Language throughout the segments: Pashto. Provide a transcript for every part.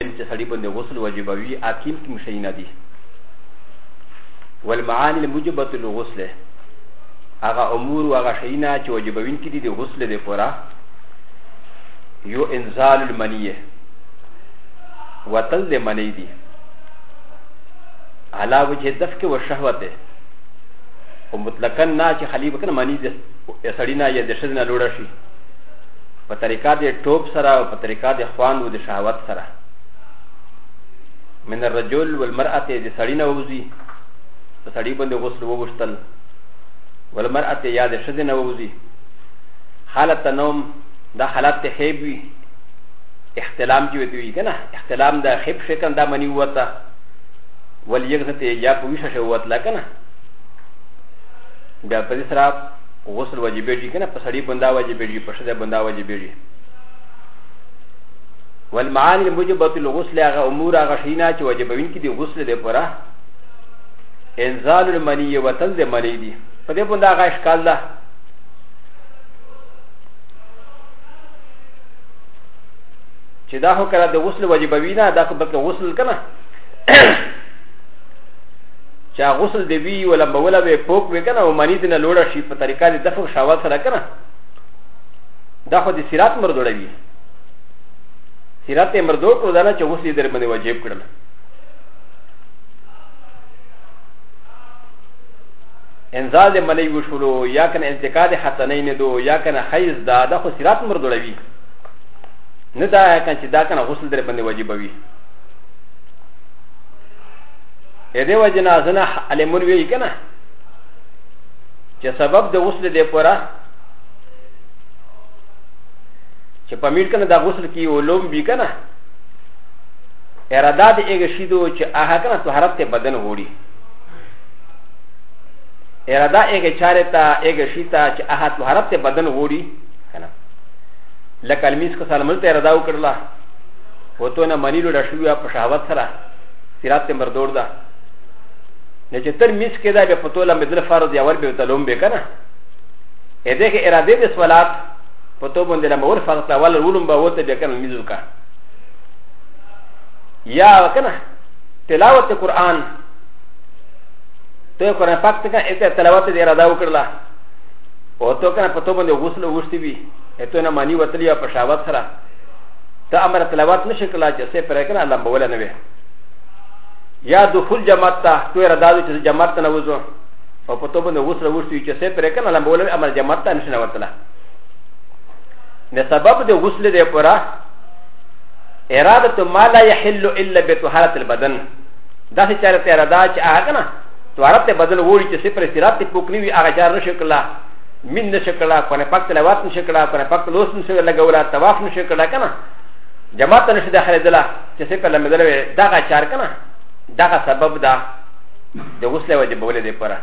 ویل چې سړی باندې غسل واجبوي اکیم کې مشي نه دي والمعانی الموجبه للغسل هغه امور او هغه شینا چې واجبوین کې دي د غسل د پورا یو انزال المنیه وتل د منی دي علا وجه دفک و شهوته او مطلقا نه چې خلیب کنه منی د سړی نه یا د شذ نه لوړ شي په طریقه د ټوب سره او په طریقه د خوان او د شهوت سره من الرجل والمرأة د سړی نه ووځي په سړی باندې غسل وغوښتل والمرأة یا د ښځې نه ووځي حالت نوم دا حالت ته خیب وي احتلام چې وتوي که نه احتلام د خیب شکن دا منی وته ولې یې ته یا په ویشه شوت لا که نه بیا په دې سره غسل واجبېږي که نه په سړي بندا واجبېږي په ښځه بندا واجبېږي والمعاني الموجبة الغسل هغه امور هغه شينا چې واجبوونکي دي غسل دی پوره انزال المني وتل د مني دي په دې بندا هغه اشکال ده چې دا هو کړه د غسل واجبوي نه دا خو بلکې غسل که نه چې غسل دی وی ولا مولا به پوک وی کنه او مانی دینه لوړ شي په طریقه د دفع شاوات سره کنه دا خو د سیرات مر جوړوي سیرات مر جوړ کړو دا نه چې غسل در باندې واجب کړل انزال ملي وشولو یا کنه انتقاد حتی نه نه دو یا کنه خیز دا دا خو سیرات مر جوړوي نه دا کنه چې دا کنه غسل در باندې واجب وي ا د ي و ج ن ا ز ن ا ع ل م و ن و ي ك ن ا چې سبب د غسل دی پورا چې په میر کنه دا غسل کی علوم بی کنه اراده د ایګه شیدو چې هغه کنه طهارت ته بدن وړي اراده ایګه چاره ته ایګه شیتا چې هغه طهارت ته بدن وړي کنه لکه المیس کو سلامت اراده وکړه وته نه منی لوډه شوی په شهوت سره سیرات ته مردور ده نه چې تر میس کې دا به په توله مې دل فرض یا ور به تلوم به کنه اې دغه اراده د صلات په تو باندې له مور فرض ته ول ولوم به وته به کنه میزو کا یا کنه تلاوت قرآن ته قرآن پاک ته کنه اته تلاوت دې اراده وکړه او ته کنه په تو باندې غسل وشتي وي اته نه مانی وتلی په شاوت سره ته امر تلاوت نشکلا چې سه پر کنه لمبول نه وي یا دخول جماعت ته کوی را دادو چې جماعت ته نه وځو او په توبه نه وسره وشتو چې سه پرې کنه لم بوله امر جماعت ته نشنه ورتله نه سبب د غسل دی پورا اراده ما لا يحل الا بطهاره البدن دا چې چاره ته اراده چې هغه نه تواره ته بدن وړي چې سپر استرات ته پوکنی وي هغه چار نشه کړه من نشه کړه کنه پک تلوات نشه کړه کنه پک لوس نشه لګولا طواف نشه کړه کنه جماعت نشه داخله دلا چې څه کله مدل وي دغه چار کنه دغه سبب دا د غسل واجب ولې دی پره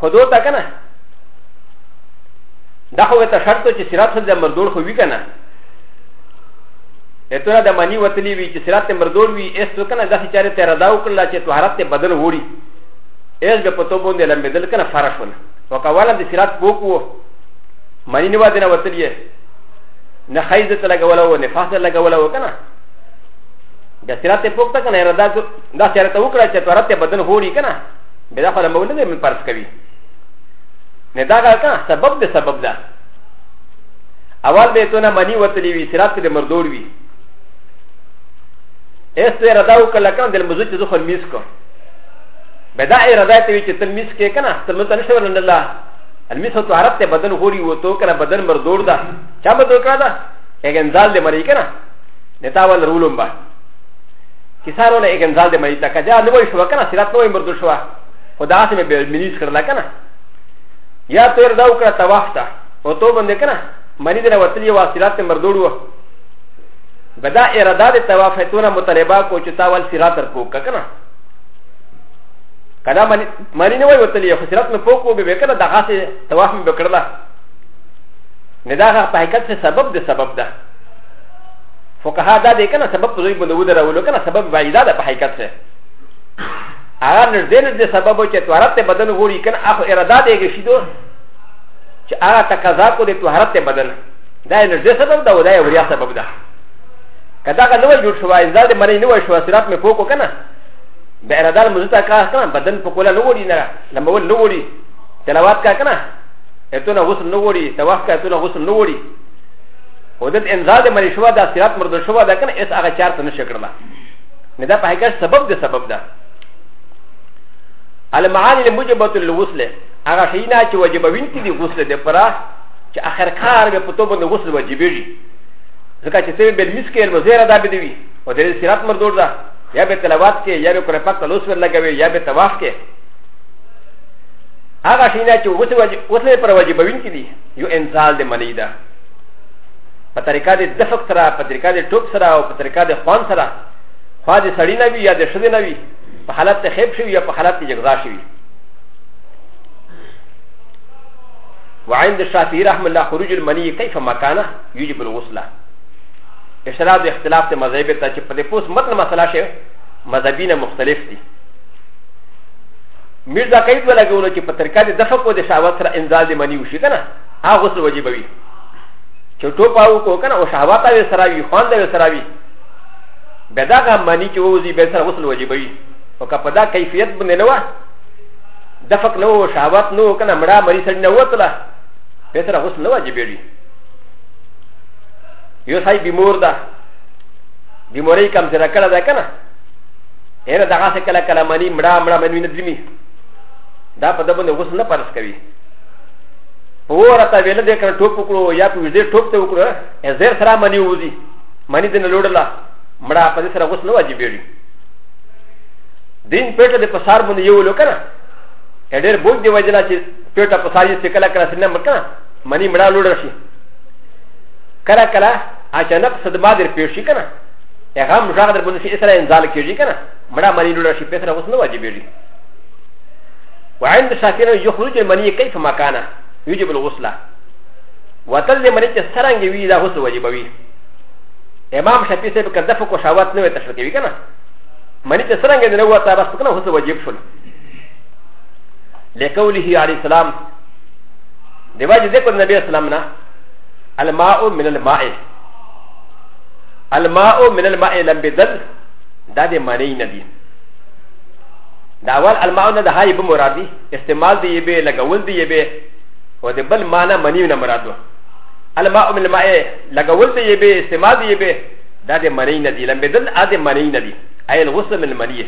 خودو تا کنه دا خو ته شرط چې صراط د مردول خو وی کنه اتره د معنی وتلی وی چې صراط مردول وی اس تو کنه داسې چاره ته ردا وکړه چې طهارت ته بدل وړي اس به پتو باندې لمبدل کنه فرش ونه وکوالا د سرات پوک وو مانی نه وادنه وتل یې نه خیز ته لګولا و نه فاصله لګولا و کنه د سرات پوک ته کنه اراده دا سرات وکړه چې تورات بدن هوري کنه به دا خلک مونږ نه پرس کوي نه دا کنه سبب د سبب ده اول به ته نه مانی وتلی وی سرات د مردور وی اس ته اراده وکړه کنه د مزوج ته خو میس کو به دا اراده ته وي چې تل میس کې کنه تل مت نشته ورنه الله المیس تو عرب ته بدن غوري و تو کنه بدن مردور ده چا بدل کړه ده اګنزال دې مری کنه نتا ول رولم با کسارو نه اګنزال دې مری تا کجا نو وي شو کنه سرات نو مردور شو خدا سم به مریض کړل کنه یا تیر دا وکړه توافتا او تو باندې کنه مری دې وتلی و سرات مردور و بدا اراده د توافیتونه مطالبه کو چې تاول سرات تر کو کنه کله مانی مانی نه وای وتلی خو سرت مې فوکو به وکړه دغه څه طواف مې وکړله نه دا په حقیقت څه سبب د سبب ده فقها دا دی کنه سبب په دوی باندې ودرولو کنه سبب وایدا ده په حقیقت څه هغه نږدې نږدې سبب چې طهارت ته بدن غوړي کنه اخو اراده دی کې شیدو چې هغه تقاضا کو د طهارت ته بدن دا نږدې سبب ده او دا یو ریا سبب ده که دغه نه وای جوړ شو وای زړه دې مړی نه وای شو سرات مې پوکو که نه د اراده لمونځ ته کار که نه بدن په کوله نه وړي نه لمبول نه وړي تلاوات کا کنه اتونه غسل نه وړي تواف کا اتونه غسل نه وړي او د انزال مری شو دا سیرات مرد شو دا کنه اس هغه چار ته نشه کړل نه دا په حقیقت سبب دی سبب ده المعانی الموجبه للغسل هغه شی نه چې واجبوین کې دی غسل دی پرا چې اخر کار به په توبه د غسل واجبېږي ځکه چې سوي بل مسکه علم زیره دا به دی وي او د سیرات مردود ده یا به تلاوات کې یا به قرآن پاک تلوس ور لګوي یا به طواف کې هغه شي نه چې اوس واجب اوس نه پر واجبوین کې دي یو انزال د منی ده په طریقه د دفق سره په طریقه د ټوک سره او په طریقه د خوان سره خوا د سړی نه وي یا د ښځې نه وي په حالت ته خیب شوي یا په حالت ته جګزا شوي وعند الشافعي رحمه الله خروج المني كيف مكانه يجب الغسل اشراف د اختلاف ته مذهب ته چې په دې پوس متن مسله شي مذهبي نه مختلف دي مرزا قید ولګولو چې په ترکا د دفق او د شهوت سره انزال د منی وشي کنه هغه غسل واجب وي چې ټوپاو کو کنه او شهوت او سره وي خوان د سره وي به دا غا معنی چې ووزي به سره غسل واجبوي او که په دا کیفیت باندې نه وه دفق نه و شهوت نه و کنه مړه مری سړی نه وتله به سره غسل نه واجبوي یو سای بیمور ده بیموري کم سره کړه ده کنه هر دغه څه کله کله منی مړه مړه منی نه درمی دا په دبن غسل نه پرس کوي په ورته ویل دې کړه ټوپ وکړو یا په دې ټوپ ته وکړو زیر سره منی وځي منی دې نه لوړلا مړه په دې سره غسل واجب دی دین پټه د پسار باندې یو لو کنه ډېر بوج دی وجلا چې پټه پسار یې کله کله سینه مکه منی مړه لوړ شي کله کله اچانک صدمه در پیښ شي کنه هغه هم ژغ در باندې شي اسره انزال کیږي کنه مړه منی لوړ شي پیسره اوس نه واجبېږي وعند شافعي يخرج المني كيف ما كان يجب الغسل وتل د منی چې سرنګ وی دا غسل واجبوي امام شافعي صاحب کړه دفق او شهوات نه وته شو کوي کنه منی چې سرنګ نه وته بس کنه غسل واجب شول لقوله عليه السلام دیواجی ذکر نبی اسلام نا الماء من الماء الماء من الماء لم بدل دا دی معنی ندی دا اول الماء نه د هاي به مراد دی استعمال دی به لګول دی به او د بل معنی منی نه مراد دی الماء من الماء لګول دی به استعمال دی به دا د معنی ندی لم بدل ا د معنی ندی اي الغسل من المنيه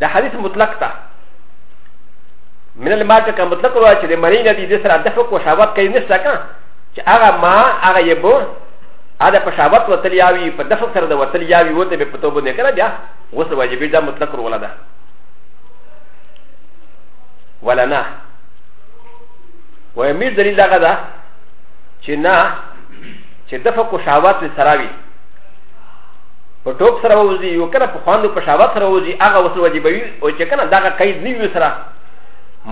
ده حديث مطلق ده من المال څخه مطلق وایي چې د منی نه دي د سره دفق او شهوت کوي نشته که چې هغه ما هغه یې بو هغه په شهوت وتلی یاوي په دفق سره د وتلی یاوي وته به په توبه نه کړه بیا غسل واجبې دا مطلق روله ده ولا نه وایي میر دلیل دغه ده چې نه چې دفق او شهوت سره وي په ټوپ سره ووځي یو کنه په خواندو په شاوت سره ووځي هغه وسل وجبوي او چې کنه دغه قید نه وي سره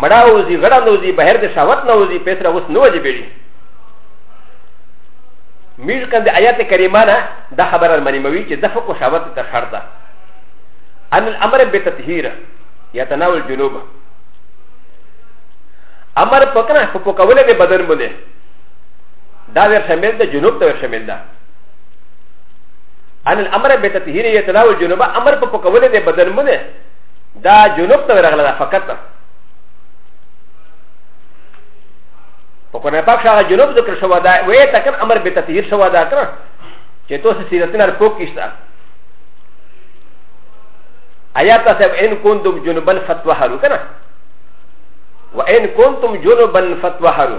مړه ووځي غړه نه ووځي بهر د شاوت نه ووځي په سره اوس نه وجبېږي میر کنه د آیات کریمه نه دا خبره منیموي چې دفق او شاوت ته شرط ده ان الامر بتطهیر یتناول جنوب امر پکنه په پکوله به بدن بده دا ور شامل ده جنوب ته ور شامل ده ان الامر به تطهیر یتلاو جنوب امر په پکول دې بدن مونږ دا جنوب ته ورغله فقط په قرآن پاک شاه جنوب ذکر شو دا وې تکن امر به تطهیر شو دا کړ چې تو سې سیرتن ار پوک کیستا آیات صاحب ان کنتم جنوبن فتوا هرو کنه وان کنتم جنوبن فتوا هرو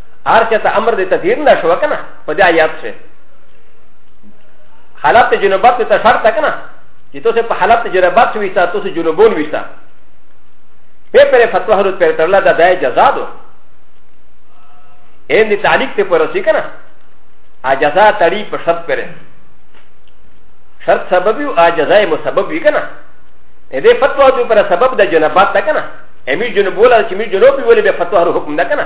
هر چا ته امر د تغیر نه شو کنه په دې آیات شه حالت جنوبات ته شرط کنه چې تاسو په حالت جنوبات شوي تاسو تاسو جنوبون ویستا په پر فتوا هرو پر ترلا د دای جزا دو ان دي تعلیق ته پر رسی کنه ا جزا تړي په شرط پر شرط سبب یو ا جزا یې مسبب وی کنه دې فتوا ته پر سبب د جنوبات ته کنه امي جنوبول چې مي جنوب ویلې به فتوا هرو حکم نه کنه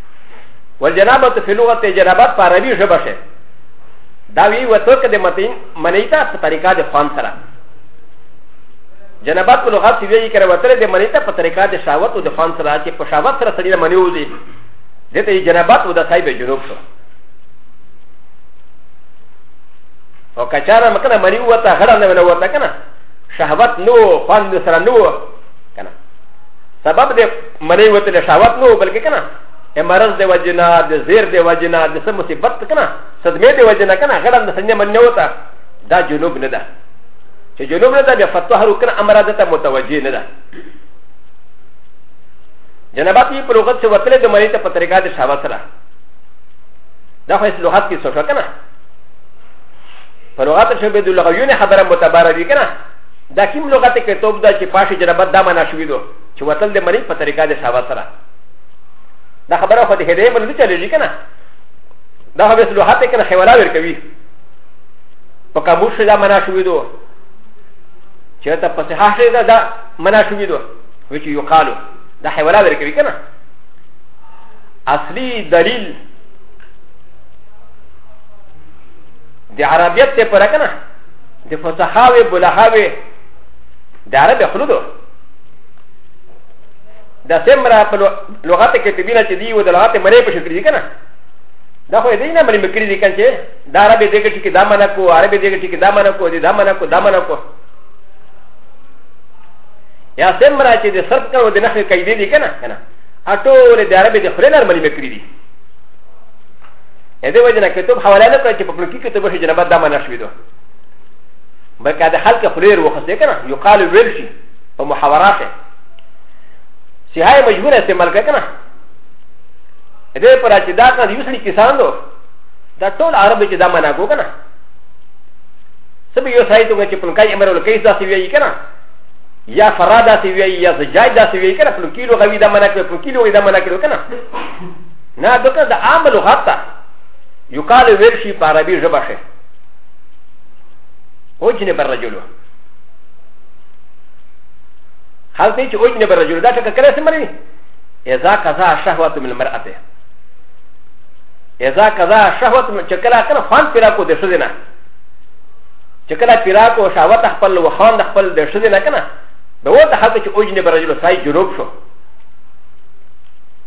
والجنابه في لغه جنابات په عربي ژبه شي دا وی وته کده متین منیتا په طریقه د خوان سره جنابات په لغت کې وی کړه وته د منیتا په طریقه د شاوت او د خوان سره چې په شاوت سره سړي منیوځي دته جنابات و د صاحب جنوب شو او کچاره مکنه مری وته غړنه ولا وته کنه شهوت نو خوان سره نو سبب د منی وته له شاوت نو بلکې کنه ا مرض د وجنا د زیر د وجنا د سم مصیبت کنه صدمه د وجنا کنه غړم د سنې منی وته دا جنوب نه ده چې جنوب نه ده بیا فتوه هر کنه امر ده ته متوجه نه ده جنابات یې په لغت څخه وتلې د مری ته په طریقه د شاوت سره دا خو لغت کې څه کنه په لغت څخه به د لغویونه خبره متبره وي کنه دا کوم لغت کې توب دا چې پاشي جنابت دا معنا شوی دو چې وتل د منی په طریقه د صحابه سره دا خبره خو د هدايه من نه چلېږي کنه دا هغه څه لوحات کنه خیوالا ور کوي په کابوش دا معنا شوی دو چې ته په صحاح شي دا معنا شوی دو و چې یو قالو دا خیوالا ور کوي کنه اصلي دلیل د عربیت ته پر کنه د فصحاوي بلهاوي د عربي خلودو د سمرا په لغت کې تبینا چې دی و د لغت مری په شکل دي کنه دا خو دې نه مری مکری دي کنه چې د عربي دغه ټکی دا معنا کو عربي دغه ټکی دا معنا کو دې دا معنا کو دا معنا کو یا سمرا چې د سرت کړو د نخې قاعده دي کنه کنه اټول د عربي د خلنر مری مکری دي ا د ي وجه نه کتاب حواله نه کړه چې په پلوکی کتاب شي جنابت دا منع شوی دو بلکې د خلک خلیر وخصه کنه یو قال ویل شي په محاورات سیهای مجبور استعمال کړه کنه ا د ي پر چې دا کړه یو سړي کسان دو دا ټول عرب چې دا منع کو کنه سبي یو سړی ته چې پلکای امر ولکې دا سی وی کنه یا فرادا سی وی یا زجاج دا سی وی کنه پلکیلو غوی دا منع کړ پلکیلو دا منع کړ کنه نه دغه د عام لغت ته یو کال ویل شي په عربي ژبه ښه اوجنه بر رجلو هلته چې اوجنه بر رجلو دا ټکه کله سم مري اذا قضا شهوت من المرأه اذا قضا شهوت من چکلا کنه فان پیرا کو د شدنه چکلا پیرا کو شهوت خپل و خان خپل د شدنه کنه دا وته هلته چې اوجنه بر رجلو سای جنوب شو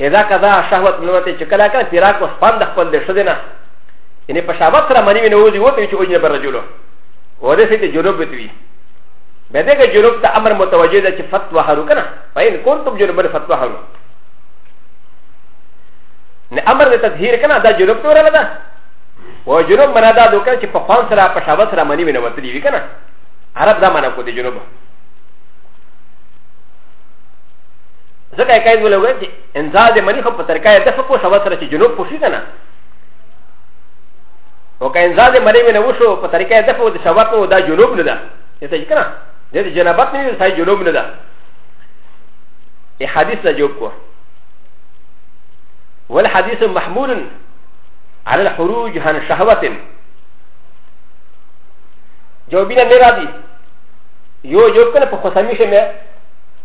اذا قضا شهوت منوته چې کله کله پیرا کو سپان د خپل د شدنه یعنی په شهوت سره منی نه وځي وته چې اوجنه بر رجلو و د سې جنوب بتوي به دغه جنوب ته امر متوجه ده چې فتوا هرو کنه پاین کوم جنوب فتوا هرو نه امر د تطهیر کنه دا جنوب ته ورل ده و جنوب منا دا دوکه چې په خوان سره په شاوت سره منی ونه وتلی وی کنه عرب دا منا کو دی جنوب ځکه کای دی ولوي چې انزال د منی خو په ترکای د فکو شوا سره چې جنوب پوشي کنه او که انزال د منی ونه وشو په ترکای د فکو د شوا په دا جنوب نه ده ته یې کنه د جنابت نه وي سای جنوب نه ده ای حدیث ته جواب کو ول حدیث محمول على الخروج عن شهوه جوابینا نه راځي یو جواب کنه په خصمی شه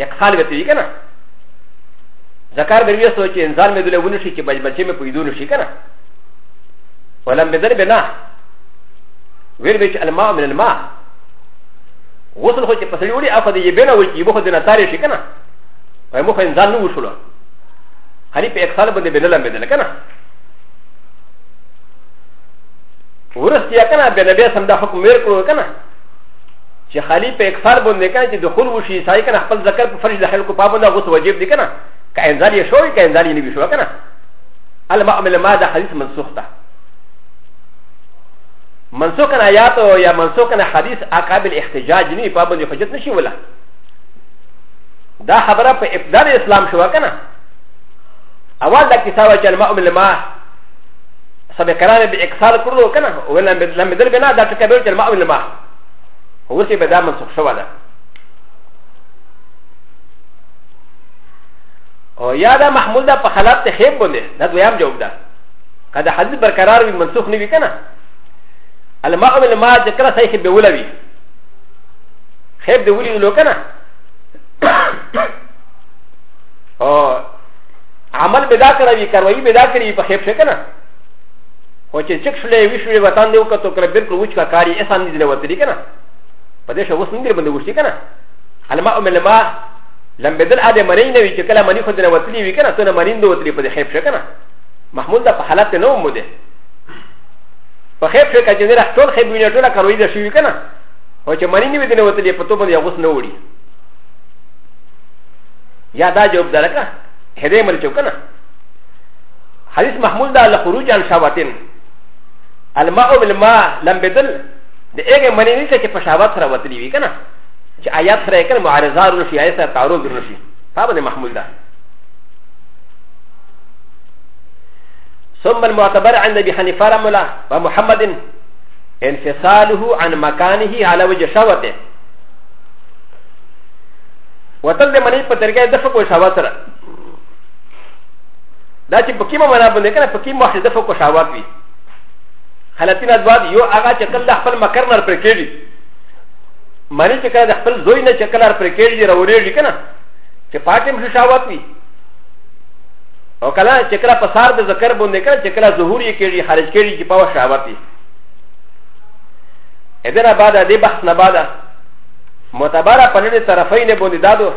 اقفال به تیوی کنه ذکر به وی سو چې انسان مې دله ونه شي چې بچ بچې مې پیدا نه شي کنه ولم بدل بنا ویل به چې الماء من الماء غسل خو چې پسړی وړي اخو دې بنا وي چې بخو دې نه تارې شي کنه په مخ انسان نه وشول هري په اقفال باندې بدل مې دل کنه ورستیا کنه به نبی سم دا حکم ورکړو کنه چې خالی په اکثر باندې کنه چې دخول وشي سای کنه خپل ذکر په فرش د خلکو په باندې غوس واجب دي کنه که انزال یې شوی که انزال یې نه وي شوی کنه المعمل ما ده حدیث منسوخ ده منسوخ کنه آیات او یا منسوخ کنه حدیث اقابل احتجاج نه په باندې حجت نشي ولا دا خبره په ابدال اسلام شو کنه اول دا کیسه وا چې المعمل ما سبقرانه به اکثر کړو کنه ولم بدل بنا دا ټکه به چې المعمل ما هو سي بدا من سخ شوانا او یا دا محمول دا په خلاف ته خیب بونه دا دویم جواب ده که دا حدیث برقرار وي منسوخ نه وي کنه الماء من الماء ذکر صحیح به ولوي خیب دی ولي لو کنه او عمل بدا کړی کاروي بدا کړی په خیب شکنه و چې چک شولې وی شولې وطن دی وکړو کړه بالکل وچ کا کاری اسان نه دی وته دی کنه په دې شو وسنګ باندې وشتي کنه الماء من الماء لم بدل اده مرین نه وی چې کله منی خو دې وته دی وی کنه ته مرین دی وته دی په دې خیب شو کنه محمود دا په حالت نه مو ده په خیب شو کچې نه ټول خیب وینې ټول کاروي ده شوی کنه او چې مرین وی دې وته دی په تو باندې غوس نه وړي یا دا جواب درکا هدې مل چوکنه حديث محمول ده لخروج عن شهوتين الماء بالماء لم بدل د هغه منی نشته چې په شهوت سره وتلی وي کنه چې آیات سره کنه معارضه ورشي آیات سره تعارض ورشي په باندې محمول ده ثم المعتبر عند ابي حنيفه رحمه الله ومحمد انفصاله عن مكانه على وجه شهوته وتل د منی په طریقه د فکر شهوت سره دا چې په کیمه معنا باندې کنه په کیمه واحد دفع کو شاوات وي حالتین ازواد یو هغه چې کله خپل مکر نر پر کېږي معنی چې کله خپل زوی نه چې کله پر کېږي راورېږي کنه چې پاتم شي شاوات وي او کله چې کله په سار د ذکر باندې کړه چې کله ظهور یې کېږي خارج کېږي چې پاوه شاوات وي اذن بعد دې بحث نه بعد معتبره پنځه طرفین باندې دادو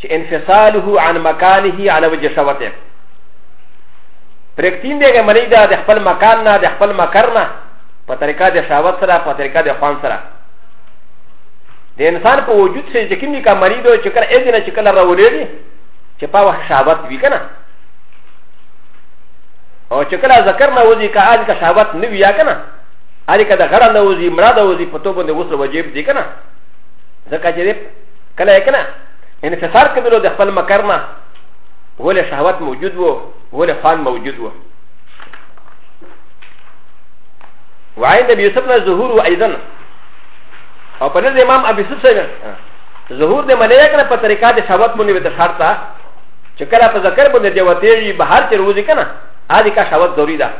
چې انفصاله عن مکانه على وجه شوته پرکتین دیګه مری دا د خپل مکان نه د خپل مکر نه په طریقه د شاوت سره په طریقه د خوان سره د انسان په وجود سره چې کومې کا مری دو چې کله اذن چې کله راولېږي چې په وخت شاوت وی کنه او چې کله ذکر نه وځي کا اج کا شاوت نه وی یا کنه اړ کده غره نه وځي مراد وځي په تو باندې وسره وجيب دي کنه ځکه چې کله یې کنه انفصال کېدلو د خپل مکر نه ولې شهوت موجود وو ولې خوان موجود وو وعين نبي يوسف نه ظهور و ايضا او په نزد امام ابي يوسف سره ظهور د ملائک نه په طریقه د شهوت باندې وته شرطه چې کله په ذکر باندې دی وتیږي بهر چې روزي کنه هغه کا شهوت ضروري ده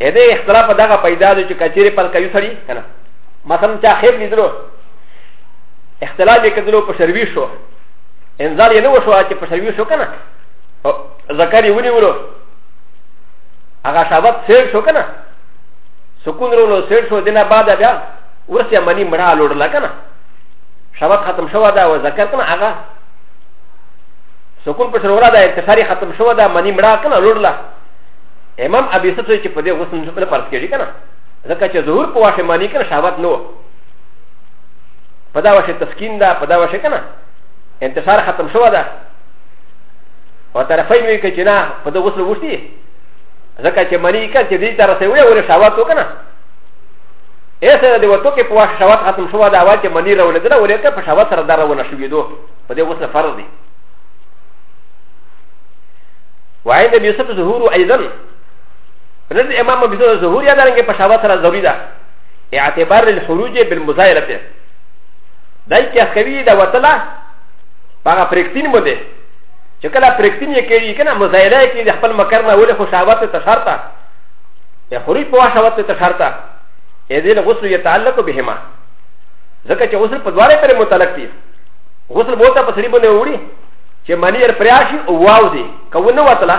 اې دې اختلاف دغه پیدا دی چې کچېره پل کوي سړي کنه مثلا چا خیر لیدلو اختلاف یې کېدلو په شروي شو انزال یې نه وشو چې په شروي شو که نه ذکر یې ونیولو هغه شابت سیر شو که نه سکون رولو سیر شو دینه بعد بیا ورسې منی مړه لوړله که نه شابت ختم شوه ده او ذکر که نه هغه سکون په شروع ده انتشاري ختم شوه ده منی مړه که نه لوړله امام ابي سسوي چې په دې غسل نه پرس کېږي که نه ځکه چې ظهور په واشه معنی کنه شهوت نو په دا واشه تسکین ده په دا واشه کنه انتشار ختم شو ده او طرفین وی که چې نه په دا غسل وشتي ځکه چې معنی کنه چې دې تر سه وړي وړي شهوت وکنه ایسه د وتو کې په واشه شهوت ختم شو ده اول چې معنی راولې ده ولې که په شهوت سره دره ونه شوې دوه په دې غسل فرض دي وعند يوسف ظهور ايضا رد امام مبيدو ظهور يا دارنگه پشاوه سره ضروري ده اعتبار الخروج بالمزايرته دای کې اسکوي دا وتلا هغه پرکتین مو ده چې کله پرکتین یې کېږي کنه مزایله یې کېږي خپل مکر نه ولې خو شاوت ته شرطه یا خروج په شاوت ته شرطه یې دې غسل یې تعلق بهما ځکه چې غسل په دواړه پر متعلق دي غسل بوته په سړي باندې وړي چې منیر پریاشي او واو دي کوونه وتلا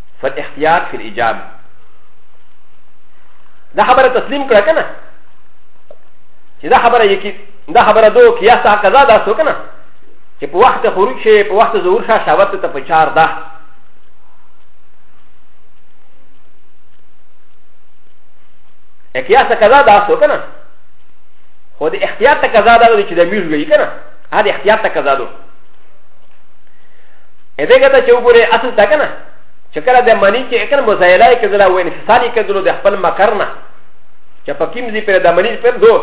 فالاحتياط في الايجاب دا خبره تسليم کړه کنه چې دا خبره یې کې دا خبره دو کیا سا قضا دا سو کنه چې په وخت خروج شي په وخت ظهور شاه شاوت ته په چار ده اکیا سا قضا دا سو کنه خو د اختیار ته قضا دا چې د میر وی کنه هدا اختیار ته قضا دوه ا د ه ګ ت ا چې وګوري اصل دا کنه چې کله د منی چې اکن مزایلای کېدل او انفصالي کېدل د خپل مقر نه چې په کیم ځي پر د منی پر دو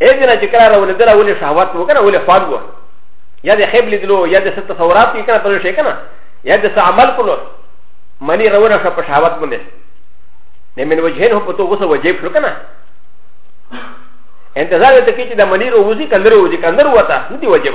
ا دې نه چې کله راولېدل ولې شهوت وکړه ولې خوان وو یا د خیب لیدلو یا د ست تصورات کې کنه پر شي کنه یا د څه عمل کولو منی راونه شو په شهوت باندې نه من وجهین هو په تو غوسه وجیب شو کنه انتظار ته کې چې د منی روزي کندر روزي کندر وته نه دی وجیب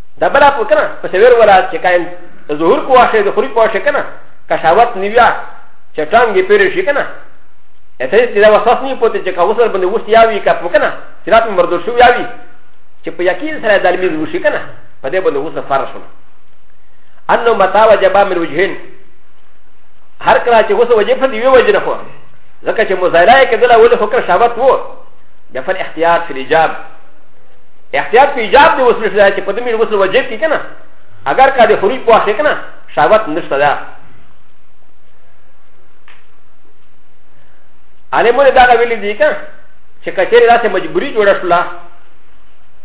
دا بلا په کنه په سویر ولا چې کاین ظهور کو واشه د خوري په واشه کنه کشاوت نیویا چې ټانګې پیری شي کنه اته چې دا وسوس نه پوتې چې کا وسر باندې وښتي یاوي کا په کنه چې رات مردو شو یاوي چې په یقین سره د علمي وشي کنه په دې باندې وسه فارغ شو انه متا وجبا من وجهين هر کله چې وسه وجب فدی وی وجنه خو ځکه چې مزایله کې دلا ول فکر شاوت وو د فن احتیاط فی الجاب احتیاط په ایجاب دی وسل شوی چې په دې مې وسل وجب کی کنه اگر کا دې خروج په اخر کنه شاوت نشته ده علمونه دا ویلي دي کنه چې کچېره داسې مجبوری جوړه شولا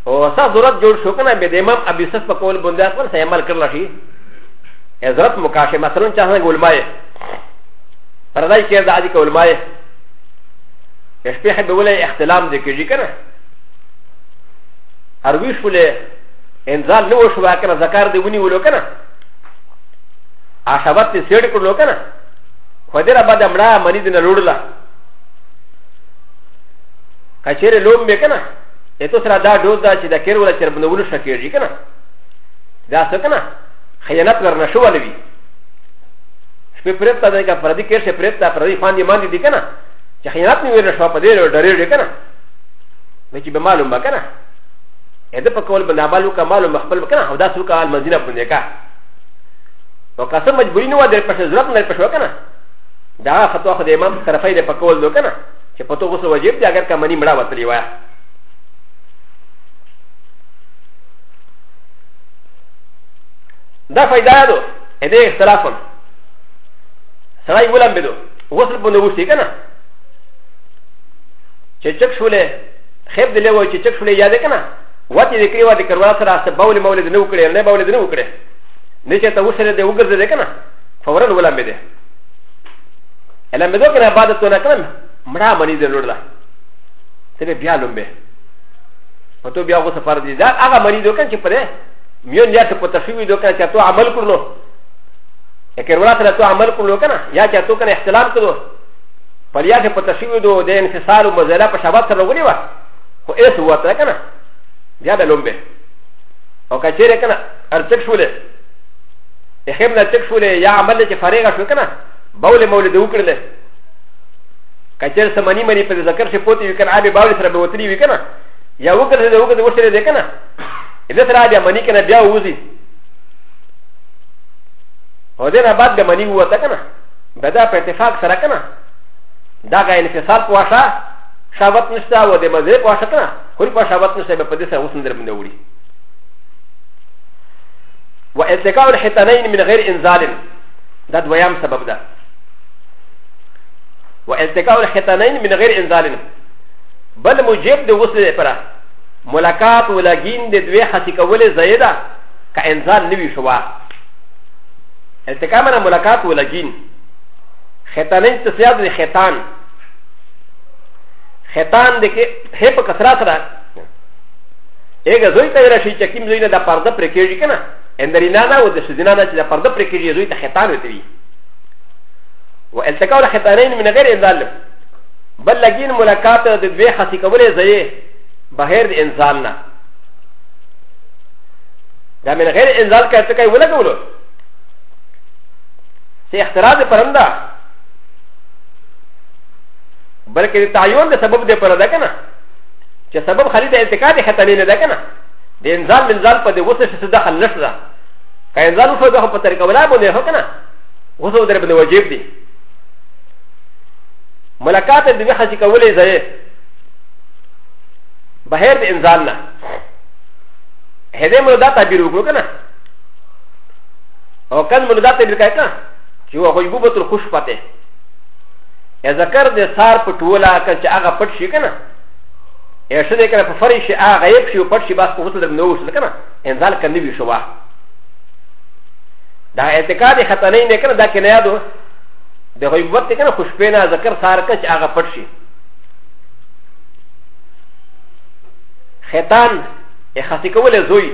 او سا ضرورت جوړ شو کنه به د امام ابي سس په کول باندې خپل سه عمل کړل شي حضرت مکاشه مثلا چا څنګه علماء پردای کې د عادي علماء شپې به ولې اختلام دې کېږي کنه اروي شولې انزال نو شو کنه ذکر دی ونی ولو کنه اشابت ته سیډ کړو کنه خو دې را بعد امړه منی دې نه لوړلا کچېره لوم به کنه اته سره دا ډوز دا چې د کېر ولا چر بنولو شکېږي کنه دا څه کنه خیانت ورنه شو ولوي شپې پرېتا ده که پردي کېر شه پرېتا پردي فاندې باندې دي کنه چې خیانت نه ویل شو په دې ډېر ډېر کنه نو چې به معلوم به کنه ا د په کول باندې عمل وکړه معلوم خپل کنه او دا څوک ال مدینه باندې کا او که څه مجبوری نه و در پښه ضرورت نه پښه کنه دا فتوا خو د امام طرفین په کول دو کنه چې په تو غوسه واجب دی اگر کمنی مړه وتلی وای دا فائدہ دو ا دې اختلافم سړی ولم بدو غسل باندې وشي کنه چې چک شولې خېب دلې وای چې چک شولې یاد کنه وته دې کړی و دې کروا سره است باول مولد نه وکړي نه باول دې نه وکړي نه چې ته وسره دې وګرځې کنه فورا ولا مې دې الا مې دوه کنه بعد ته نه کړم مړه باندې دې لوړلا ته بیا لومبه په تو بیا غو سفر دي دا هغه باندې دوه کنه چې پرې میون یا ته په تشوی دوه کنه چې تو عمل کړو کروا سره تو عمل کړو کنه یا چې تو کنه احتلام کړو پر یاد په تشوی دو د انفصال او مزله په شباب سره ونی و خو ایس هو تر کنه بیا به لومبه او کچېره کنه ارتک شولې اخیم نه تک شولې یا عمل چې فارغ شو کنه بول مولد وکړلې کچېر سمانی منی په ذکر شي پوتې وی کنه ابي باول سره به وتلی وی کنه یا وکړه دې وکړه دې وشره دې کنه دې سره بیا منی کنه بیا وځي او دې نه بعد به منی وته کنه به دا په اتفاق سره کنه دا غا انفصال په واشه شابت نشته او د مزه په واشه کنه خو په شابت نشته به په دې سره اوس اندر باندې وړي و اتقاء الحتنين من غير انزال دا دویام سبب ده و اتقاء الحتنين من غير انزال بل موجب د وصل لپاره ملاقات ولاګین د دوی حسی کول زیاده ک انزال نوی شوه التقاء من ملاقات ولجين ختانين تسياد دي ختان ختان دي هي په کثرت را اګه زوی ته ویل شي چې کوم زوی نه د پرده پرې کېږي کنه اندرینا نه و د سدینا نه چې د پرده پرې کېږي زوی ته ختان وي دی و التقاء الختانين من غير انزال بل لجين ملاقات د دوی خاصي کولې زوی بهر د انزال نه دا من غير انزال کړه ته کوي ولګولو چې اختراع د پرنده بلکې د تعیون د سبب د پرنده کنه چې سبب خالي د انتقاد ختمې نه ده کنه د انزال منزال په دې وسه چې دخل نشته که انزال وشو دغه په طریقه ولا باندې هو کنه وسه در باندې واجب دي ملاقات د دې خاصي کولې ځای بهر د انزال نه هدا مو دا تعبیر وکړو کنه او کان ملګاته به کای کنه چې هو غیبوبه تر خوش پته یا ذکر د سار په ټوله کړ چې هغه پټ شي کنه یا شه دې کنه په فرې شي هغه غیب شي پټ شي بس په غسل نه وشل کنه انزال کني وی شو دا اعتقاد خطا نه نه کنه دا کنه یادو د غیبوبه کنه خوش پینه ذکر سار کړ چې هغه پټ شي ختان ا خاصی کول زوی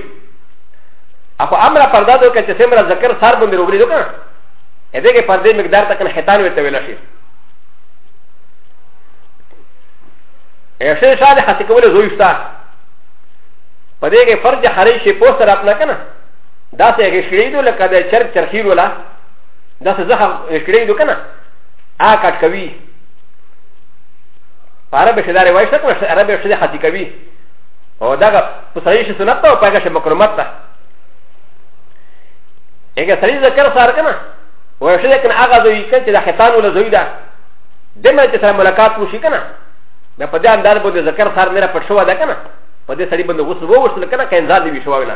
اخو امر پردا دو که چې سمرا ذکر سار باندې روغري دو کنه ا دې کې پردې مقدار تک نه حیتان وته ویل شي ا شې شاد حتی کوله زوی شتا پدې کې فرض حری شي پوسټر خپل کنه دا څه کې شړې دو لکه د چر چرخیر ولا دا څه زخه شړې دو کنه ا کټ کوي عرب شدار وایسته کنه عرب شدار حتی کوي او دا په سړی شي سنت او پاګه شي مکرمت ده هغه سړی ذکر سره کنه و شي کنه هغه دوی کنه چې د ختان ولا زوی ده دمه چې سره ملاقات وشي کنه دا په دې انداز باندې ذکر سره نه پټ شو ده کنه په دې سړی باندې غوسه وو وشل کنه کین ځان دی شو ولا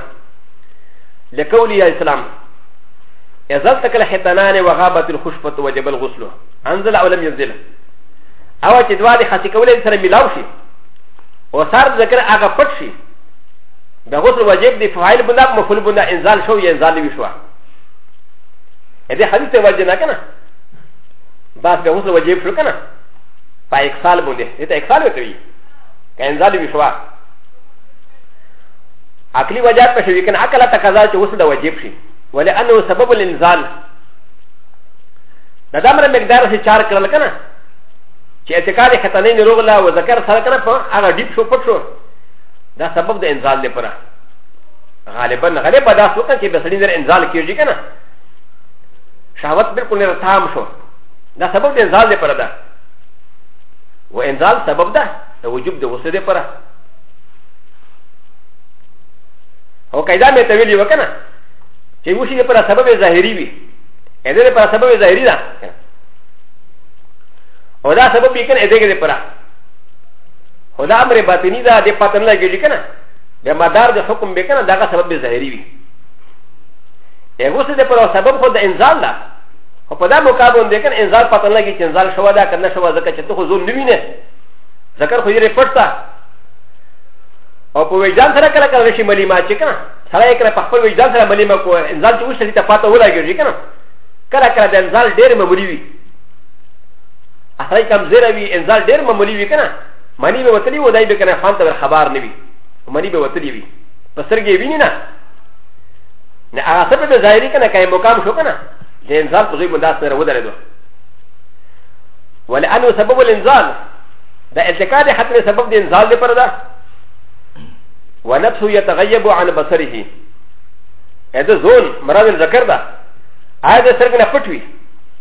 لکولی اسلام اذا تکل ختانان وغابت الخشبه وجب الغسل انزل او لم ينزل او چې دوا دي خاصه کولې سره ملاوي او سر ذکر هغه پټ شي د غسل واجب دی فاعل بنده مفعول بنده انزال شو یا انزال وی شو ا دې حدیث ته وجه نه کنه بس د غسل واجب شو کنه په اکسال باندې دې ته اکسال وته وی ک انزال وی شو عقلی وجات په شوی کنه عقل تقاضا چې غسل د واجب شي ولانه سبب الانزال دا دمر مقدار سي چار کړل کنه چې اعتقاد ختنې نه روغله او ذکر سره کنه په هغه ډیپ شو پټ شو دا سبب د انزال دی پره غالبا غالبا دا څه چې به سړی در انزال کیږي کنه شهوت بالکل نه تام شو دا سبب د انزال دی پره ده و انزال سبب ده د وجوب د وسه دی پره او قاعده مې تویلی وکنه چې وشي پر سبب ظاهري وي اې دې پر سبب ظاهري ده او دا سبب یې کنه ادګه دې پرا خو دا امر باطنی دا دې پته نه لګیږي کنه د مدار د حکم به کنه دغه سبب به ظاهري وي هغه څه د پر سبب خو د انزال ده خو په دا موقع باندې کنه انزال پته نه لګي چې انزال شو دا کنه شو ځکه چې ته خو زول نه وینې ذکر خو یې پټه او په وجدان سره کله کله شي ملي ما چې کنه سره یې کړه په خپل وجدان سره ملي ما کو انزال چې وشي ته پته ولګي کنه کله کله د انزال ډېر ممري وي اصلي کم زیره وي انزال ډېر معمولي وي که نه منی به وتلی و دای به که نه خان ته خبر نه وي منی به وتلی وي په سترګې ویني نه نه هغه څه به ظاهري که نه که مقام شو که نه د انزال په ځای به داس سره ودرېدو ولانه سبب الانزال د التقاء د ختم سبب د انزال دی پر ده ونفسه يتغيب عن بصره هذا زون مراد الذكر ده هذا سرق نفتوي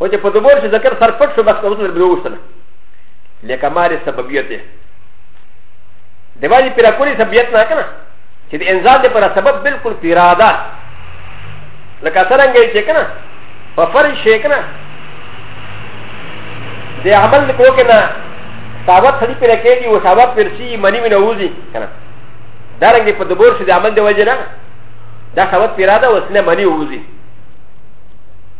هو چې په دوبور چې ذکر سر پټ شو بس کوم نه بلو وشتل لکه ماري سببیت دی د باندې پیرا کولی سببیت نه کنه چې د انزال د پر سبب بالکل پیرا ده لکه څنګه چې کنه په فرض شي کنه د عمل کو کنه ثابت خلی پیرا کېږي او ثابت پرسي منی منه وځي کنه دا رنګ په دوبور چې د عمل د وجه نه دا ثابت پیرا ده اوس نه منی وځي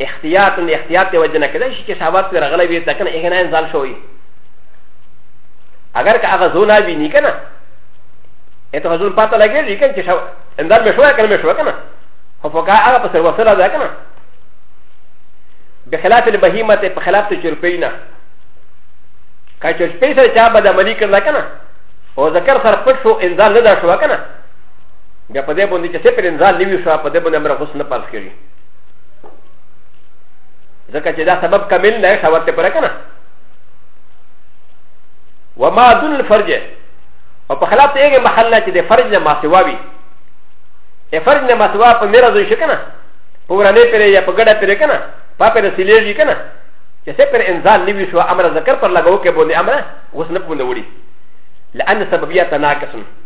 اختیار نه اختیار ته وجنه کړی شي چې صحابات پر غلې وي تکنه یې نه انزال شوی اگر که هغه زونه وي نه کنه اته حضور پاته لګیږي کنه چې انزال به شوی کنه به شوی کنه خو فقا هغه په سر وسره ده کنه بخلاف البهیمه ته په خلاف ته چرپی نه که چرپی سره چا بد عملی کړل کنه او ذکر سره پټ شو انزال نه دا شو کنه بیا په دې باندې چې څه پر انزال نیوي شو په دې باندې امر غوس نه پاس کړي ځکه چې دا سبب کامل نه شاوت ته پره کنه وما دون الفرج او په خلاف ته یې محل نه چې د فرج نه ما سوا وي ا فرج نه ما سوا په میرا ځای شي کنه په ورانه پرې یا په ګډه پرې کنه په پر سلیږي کنه چې څه پر انزال نیوي شو امر ذکر پر لګاو کې باندې امر غوس نه پوندوړي لان سببيه تناقص